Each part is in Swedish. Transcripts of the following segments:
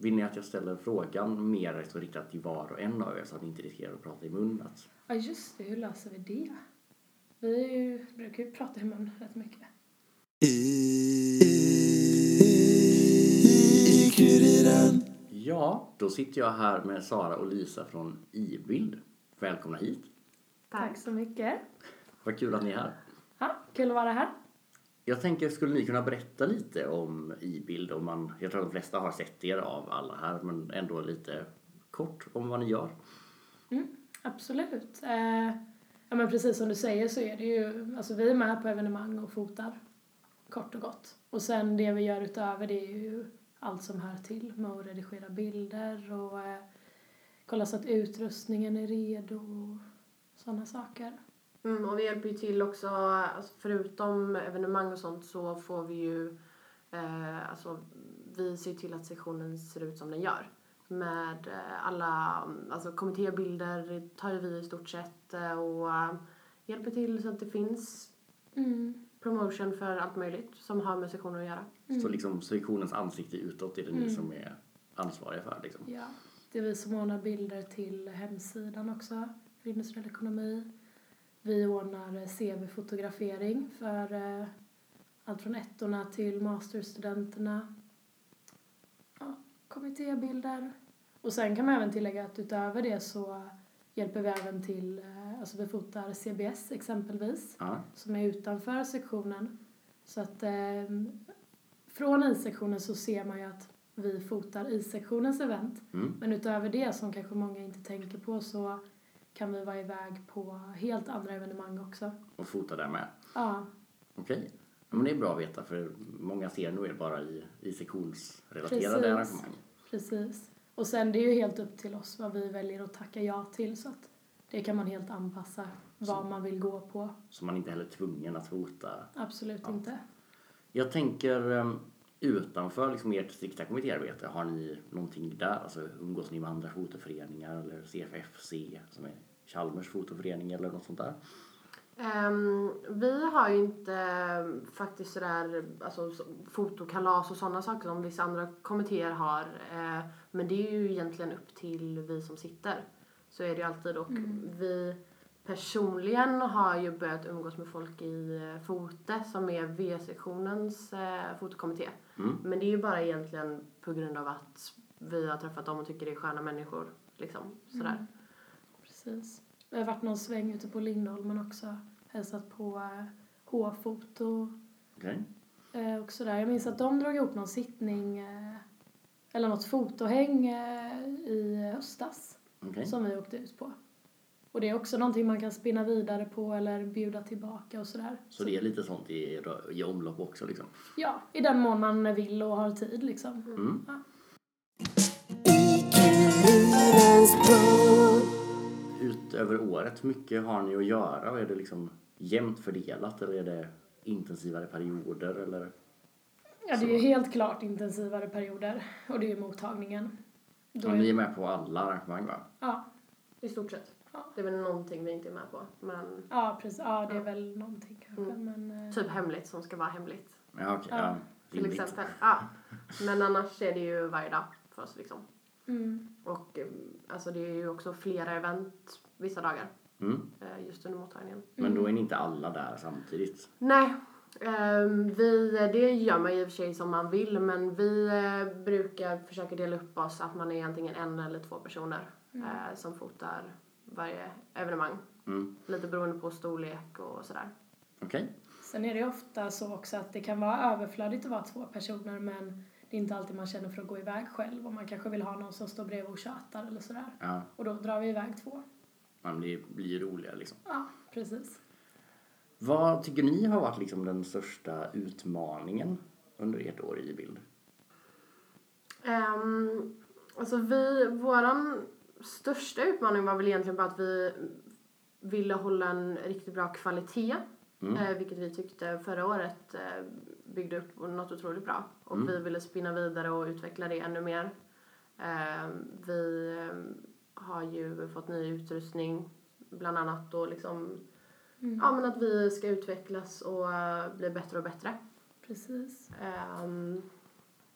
Vill ni att jag ställer frågan mer så riktat till var och en av er så att ni inte riskerar att prata i mun? Att... Ja, just det. Hur löser vi det? Vi ju, brukar ju prata i mun rätt mycket. Ja, då sitter jag här med Sara och Lisa från iBild. Välkomna hit. Tack så mycket. Vad kul att ni är här. Ja, kul att vara här. Jag tänker, skulle ni kunna berätta lite om iBild? Om man, jag tror att de flesta har sett er av alla här, men ändå lite kort om vad ni gör. Mm, absolut. Eh, ja, men precis som du säger så är det ju, alltså vi är med på evenemang och fotar, kort och gott. Och sen det vi gör utöver det är ju allt som hör till med att redigera bilder och eh, kolla så att utrustningen är redo och sådana saker. Mm, och vi hjälper ju till också, alltså förutom evenemang och sånt så får vi ju, eh, alltså vi ser till att sektionen ser ut som den gör. Med eh, alla, alltså kommittébilder tar ju vi i stort sett eh, och hjälper till så att det finns Mm. promotion för allt möjligt som har med sektionen att göra. Så liksom sektionens ansikte utåt är det ni Mm. som är ansvariga för liksom. Ja, det är vi som ordnar bilder till hemsidan också, för industriell ekonomi. Vi ordnar eh, CV-fotografering för eh, allt från ettorna till masterstudenterna. Ja, kommittébilder. Och sen kan man även tillägga att utöver det så hjälper vi även till, eh, alltså vi fotar CBS exempelvis Ja. som är utanför sektionen. Så att eh, från I-sektionen så ser man ju att vi fotar I-sektionens event. Mm. Men utöver det som kanske många inte tänker på så kan vi vara iväg på helt andra evenemang också. Och fota där med. Ja, Okej. Ja, men det är bra att veta för många ser nog er bara i, i sektionsrelaterade Precis. arrangemang. precis. Och sen det är ju helt upp till oss vad vi väljer att tacka ja till så att det kan man helt anpassa vad man vill gå på. Så man inte heller är tvungen att fota. Absolut Ja. inte. Jag tänker um, utanför liksom ert strikta kommittéarbete, har ni någonting där? Alltså umgås ni med andra fotoföreningar eller CFFC som är Chalmers fotoförening eller något sånt där? Ehm, vi har ju inte eh, faktiskt sådär, alltså så- fotokalas och sådana saker som vissa andra kommittéer har. Eh, men det är ju egentligen upp till vi som sitter. Så är det ju alltid och vi personligen har ju börjat umgås med folk i eh, Fote som är V-sektionens eh, fotokommitté. Mm. Men det är ju bara egentligen på grund av att vi har träffat dem och tycker det är sköna människor. Liksom, sådär. Mm. Precis. Vi har varit någon sväng ute på Lindholmen också. Hälsat på eh, H-foto Okej. eh, och sådär. Jag minns att de drog ihop någon sittning eh, eller något fotohäng eh, i höstas Okej. som vi åkte ut på. Och det är också någonting man kan spinna vidare på eller bjuda tillbaka och sådär. Så det är lite sånt i, i omlopp också liksom? Ja, i den mån man vill och har tid liksom. Mm. Ja. Utöver året, hur mycket har ni att göra? Och är det liksom jämnt fördelat eller är det intensivare perioder eller? Ja, det är ju helt klart intensivare perioder och det är ju mottagningen. Då Ja, är- ni är med på alla arrangemang va? Ja, I stort sett. Ja. Det är väl någonting vi inte är med på. Men ja, precis. Ja, det är Ja. väl någonting kanske. Mm. Men, eh, typ hemligt som ska vara hemligt. Ja okej, Ja. ja. Till rimligt. exempel. Ja. Men annars är det ju varje dag för oss liksom. mm, Och eh, alltså det är ju också flera event vissa dagar. Mm. eh, Just under mottagningen. Men då är ni inte alla där samtidigt? Nej. ehm, vi, det gör man ju i och för sig som man vill men vi brukar försöka dela upp oss att man är antingen en eller två personer eh, som fotar varje evenemang. Mm. Lite beroende på storlek och sådär. Okej. Sen är det ofta så också att det kan vara överflödigt att vara två personer men det är inte alltid man känner för att gå iväg själv och man kanske vill ha någon som står bredvid och tjatar eller sådär. Ja. Och då drar vi iväg två. Men det blir ju roligare liksom. Ja, precis. Vad tycker ni har varit liksom den största utmaningen under ert år i bild? Um, alltså vi, våran största utmaning var väl egentligen bara att vi ville hålla en riktigt bra kvalitet. Mm. Eh, vilket vi tyckte förra året eh, byggde upp något otroligt bra. Och Mm. vi ville spinna vidare och utveckla det ännu mer. Eh, vi eh, har ju fått ny utrustning bland annat och liksom Mm. ja men att vi ska utvecklas och bli bättre och bättre. Precis. Ehm,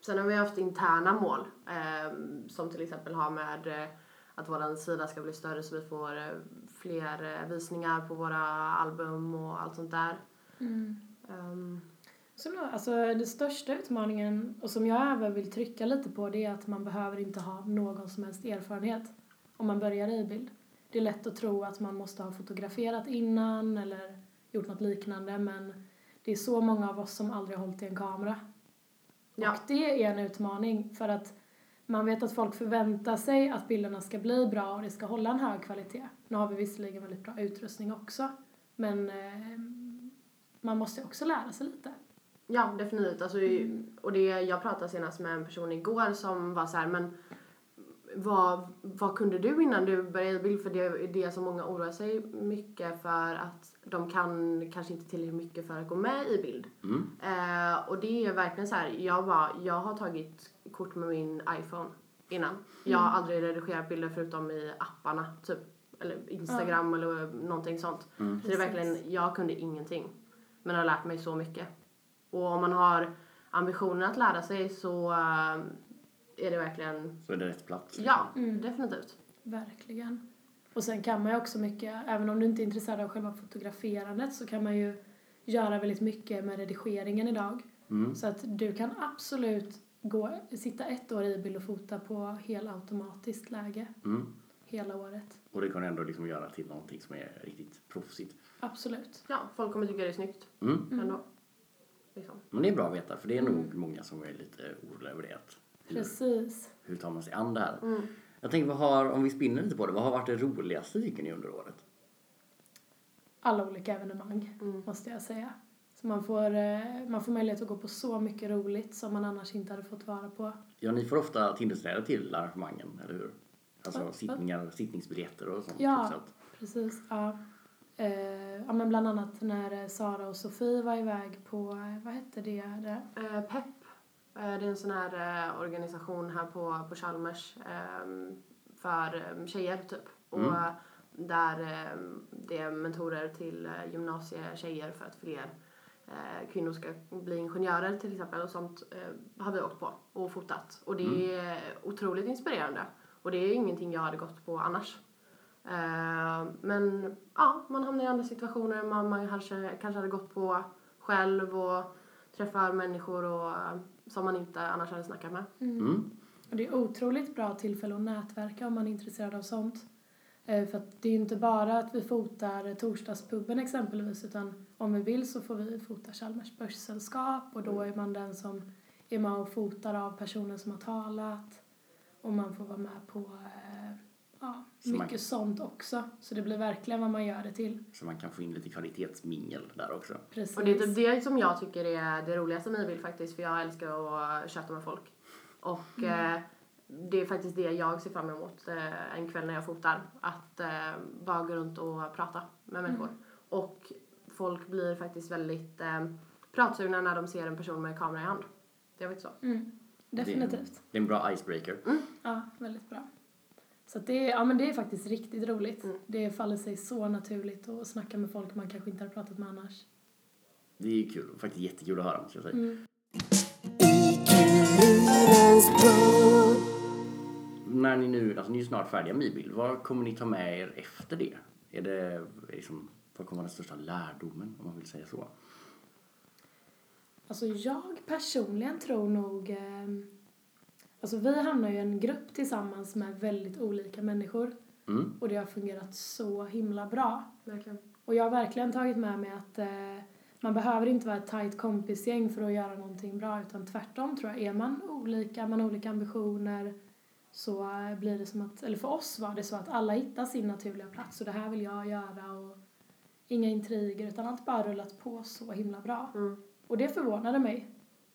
Sen har vi haft interna mål eh, som till exempel har med att vår sida ska bli större så vi får eh, fler eh, visningar på våra album och allt sånt där. Mm. Ehm, Så nu, alltså den största utmaningen, och som jag även vill trycka lite på, det är att man behöver inte ha någon som helst erfarenhet om man börjar i bild. Det är lätt att tro att man måste ha fotograferat innan eller gjort något liknande, men det är så många av oss som aldrig har hållit i en kamera. Ja. Och det är en utmaning för att man vet att folk förväntar sig att bilderna ska bli bra och det ska hålla en hög kvalitet. Nu har vi visserligen väldigt bra utrustning också, men eh, man måste också lära sig lite. Ja, definitivt. Alltså, och det, jag pratade senast med en person igår som var så här, men vad, vad kunde du innan du började bild? För det är det som många oroar sig mycket för att de kan kanske inte tillräckligt mycket för att gå med i bild. Mm. Eh, och det är verkligen så här, jag, bara, jag har tagit kort med min iPhone innan. Jag har aldrig redigerat bilder förutom i apparna, typ. Eller Instagram eller någonting sånt. Mm. Så det är verkligen, jag kunde ingenting. Men har lärt mig så mycket. Och om man har ambitionen att lära sig så eh, är det verkligen, Så är det rätt plats. ja, Mm. definitivt. Verkligen. Och sen kan man ju också mycket, även om du inte är intresserad av själva fotograferandet så kan man ju göra väldigt mycket med redigeringen idag. Mm. Så att du kan absolut gå, sitta ett år i bild och fota på helautomatiskt läge Mm. hela året. Och det kan ändå liksom göra till någonting som är riktigt proffsigt. Absolut. Ja, folk kommer tycka det är snyggt Mm. ändå. Liksom. Men det är bra att veta, för det är nog många som är lite oroliga över det. Att hur, Precis. hur tar man sig an det här? Mm. Jag tänker, vad har, om vi spinner lite på det, vad har varit det roligaste tycker ni under året? Alla olika evenemang, Mm. måste jag säga. Så man får, eh, man får möjlighet att gå på så mycket roligt som man annars inte hade fått vara på. Ja, ni får ofta tillträde till arrangemangen, eller hur? Alltså Ja, ja. sittningar, sittningsbiljetter och sånt. Ja. Att, Precis, ja. Eh, ja men bland annat när eh, Sara och Sofie var iväg på, vad hette det där? Eh, PEP, eh, det är en sån här eh, organisation här på, på Chalmers eh, för eh, tjejer typ. Och Mm. eh, där eh, det är mentorer till gymnasietjejer för att fler kvinnor ska bli ingenjörer till exempel och sånt eh, har vi åkt på och fotat. Och det är otroligt inspirerande. Och det är ingenting jag hade gått på annars. Eh, men ja, man hamnar i andra situationer man, man kanske, kanske hade gått på själv och träffar människor och, eh, som man inte annars hade snackat med. mm. Och det är otroligt bra tillfälle att nätverka om man är intresserad av sånt. Eh, för att det är inte bara att vi fotar Torsdagspubben exempelvis utan om vi vill så får vi fota Chalmers börssällskap och då är man den som är med och fotar av personen som har talat och man får vara med på eh, ja, Så man- mycket sånt också. Så det blir verkligen vad man gör det till. Så man kan få in lite kvalitetsmingel där också. Precis. Och det är typ det som jag tycker är det roligaste med bild faktiskt för jag älskar att chatta med folk. Och eh, det är faktiskt det jag ser fram emot eh, en kväll när jag fotar. Att eh, bara gå runt och prata med människor. Och folk blir faktiskt väldigt eh, pratsugna när de ser en person med kamera i hand. Jag vet så. Mm, definitivt. Det är, det är en bra icebreaker. Ja, väldigt bra. Så att det, är, ja, men det är faktiskt riktigt roligt. Mm. Det faller sig så naturligt att snacka med folk man kanske inte hade pratat med annars. Det är ju kul, faktiskt jättekul att höra måste jag säga. När ni nu, alltså ni är snart färdiga med e-bild, vad kommer ni ta med er efter det? Är det liksom, vad kommer vara den största lärdomen om man vill säga så? Alltså jag personligen tror nog... Eh, alltså vi hamnar ju i en grupp tillsammans med väldigt olika människor. Mm. Och det har fungerat så himla bra. Verkligen. Och jag har verkligen tagit med mig att eh, man behöver inte vara ett tajt kompisgäng för att göra någonting bra utan tvärtom tror jag. Är man olika, man har olika ambitioner så blir det som att, eller för oss var det så att alla hittar sin naturliga plats och det här vill jag göra och inga intriger utan allt bara rullat på så himla bra. Mm. Och det förvånade mig.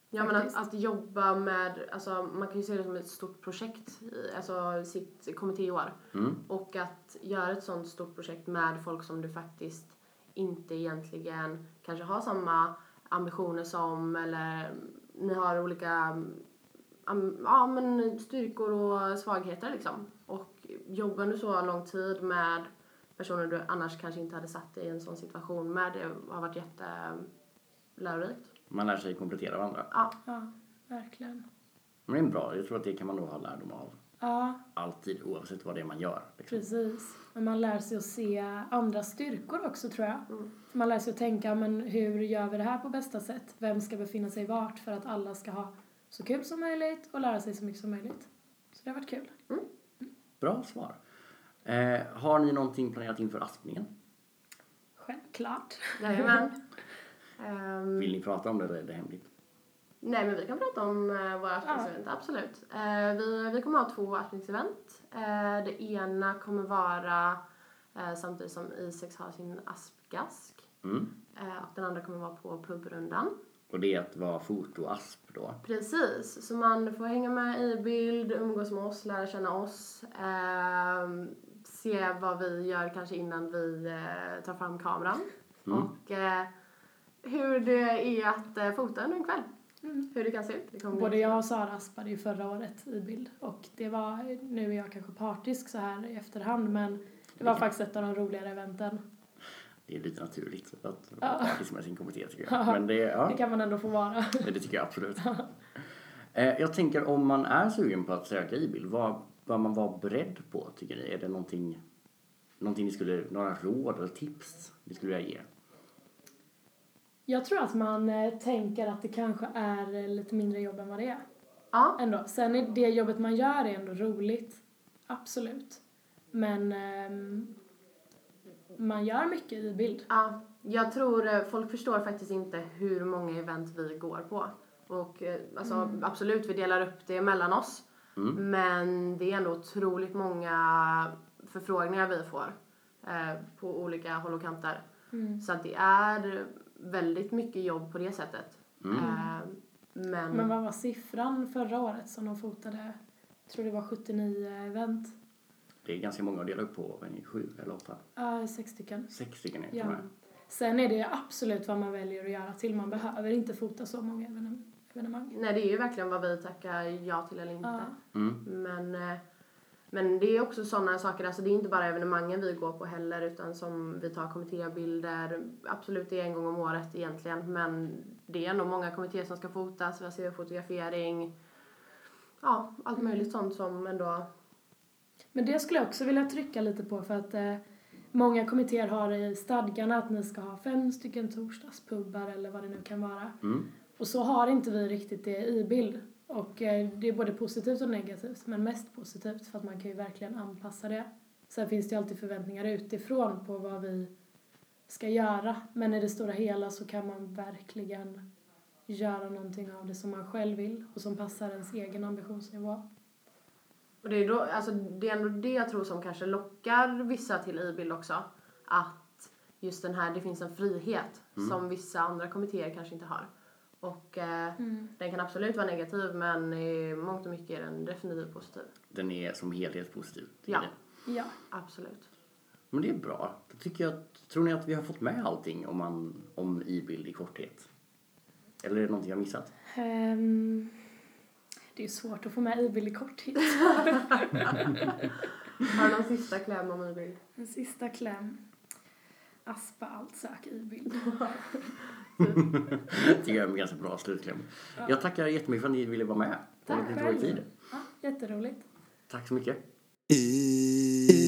Ja men att, att jobba med, alltså man kan ju se det som ett stort projekt, i- alltså sitt kommittéår. Mm. Och att göra ett sånt stort projekt med folk som du faktiskt inte egentligen kanske har samma ambitioner som eller ni har olika ja, men styrkor och svagheter liksom. Och jobbar du så lång tid med personer du annars kanske inte hade satt dig i en sån situation med, det har varit jättelärorikt. Man lär sig komplettera varandra. Ja, Ja, verkligen. Men det är bra. Jag tror att det kan man nog ha lärdom av. Ja, Alltid, oavsett vad det är man gör. Liksom. precis. Men man lär sig att se andra styrkor också tror jag. För man lär sig att tänka, men hur gör vi det här på bästa sätt? Vem ska befinna sig vart för att alla ska ha så kul som möjligt och lära sig så mycket som möjligt? Så det har varit kul. Bra svar. Eh, har ni någonting planerat inför askningen? Självklart. Jajamän. Ehm, Vill ni prata om det eller är det hemligt? Nej, men vi kan prata om uh, våra aspningsevent, absolut. Eh, vi, vi kommer ha två aspningsevent. Uh, det ena kommer vara samtidigt som Isex har sin aspgask. Mm. Och den andra kommer vara på pubrundan. Och det är att vara fotoasp då. Precis, så man får hänga med i bild, umgås med oss, lära känna oss. ehm, se vad vi gör kanske innan vi eh, tar fram kameran. Mm. Och eh, hur det är att eh, fota under en kväll. Hur det kan se ut. Det Både jag och Sara aspade ju förra året i bild och det var, nu är jag kanske partisk så här i efterhand men det var faktiskt ett av de roligare eventen. Det är lite naturligt att Ja. vara partisk med sin kommitté tycker jag. Ja. Men det, ja, Det kan man ändå få vara. det tycker jag absolut. Eh, jag tänker om man är sugen på att söka i-bild, vad bör man vara beredd på tycker ni? Är det någonting, någonting ni skulle, några råd eller tips ni skulle vilja ge? Jag tror att man eh, tänker att det kanske är eh, lite mindre jobb än vad det är. Ja, Ändå. Sen är det jobbet man gör är ändå roligt. Absolut. Men ehm, man gör mycket i bild. ja, jag tror eh, folk förstår faktiskt inte hur många event vi går på. Och eh, alltså, absolut, vi delar upp det mellan oss. Men det är ändå otroligt många förfrågningar vi får eh, på olika håll och kanter. Så att det är väldigt mycket jobb på det sättet. Eh, men, Men vad var siffran förra året som de fotade? Jag tror det var 79 event. Det är ganska många att dela upp på, vad är ni, sju eller åtta? Ja, sex stycken. Sex stycken är det Ja. Sen är det absolut vad man väljer att göra till. Man behöver inte fota så många evenem- evenemang. nej, det är ju verkligen vad vi tackar ja till eller inte. Ja. Mm. Men, eh, men det är också sådana saker, alltså det är inte bara evenemangen vi går på heller utan som vi tar kommittébilder, absolut det är en gång om året egentligen men det är ändå många kommittéer som ska fotas, vi har CV-fotografering, ja allt möjligt sånt som ändå, Men det skulle jag också vilja trycka lite på för att eh, många kommittéer har i stadgarna att ni ska ha fem stycken torsdagspubbar eller vad det nu kan vara. Mm. Och så har inte vi riktigt det i bild. Och eh, det är både positivt och negativt, men mest positivt för att man kan ju verkligen anpassa det. Sen finns det ju alltid förväntningar utifrån på vad vi ska göra. Men i det stora hela så kan man verkligen göra någonting av det som man själv vill och som passar ens egen ambitionsnivå. Och det är, då, alltså, det är ändå det jag tror som kanske lockar vissa till i-bild också, att just den här, det finns en frihet som vissa andra kommittéer kanske inte har. Och eh, den kan absolut vara negativ men i mångt och mycket är den definitivt positiv. Den är som helhet positiv. Ja. Ja. Absolut. Men det är bra. Då tycker jag att, tror ni att vi har fått med allting om, man, om i-bild i korthet? Eller är det någonting jag missat? Ehm, det är ju svårt att få med i-bild i korthet. Har du någon sista kläm om i-bild? En sista kläm. Aspa allt, sök i-bild. tycker jag är en ganska bra slutkläm. Jag tackar jättemycket för att ni ville vara med. Tack tid. själv. Ja, jätteroligt. Tack så mycket. I,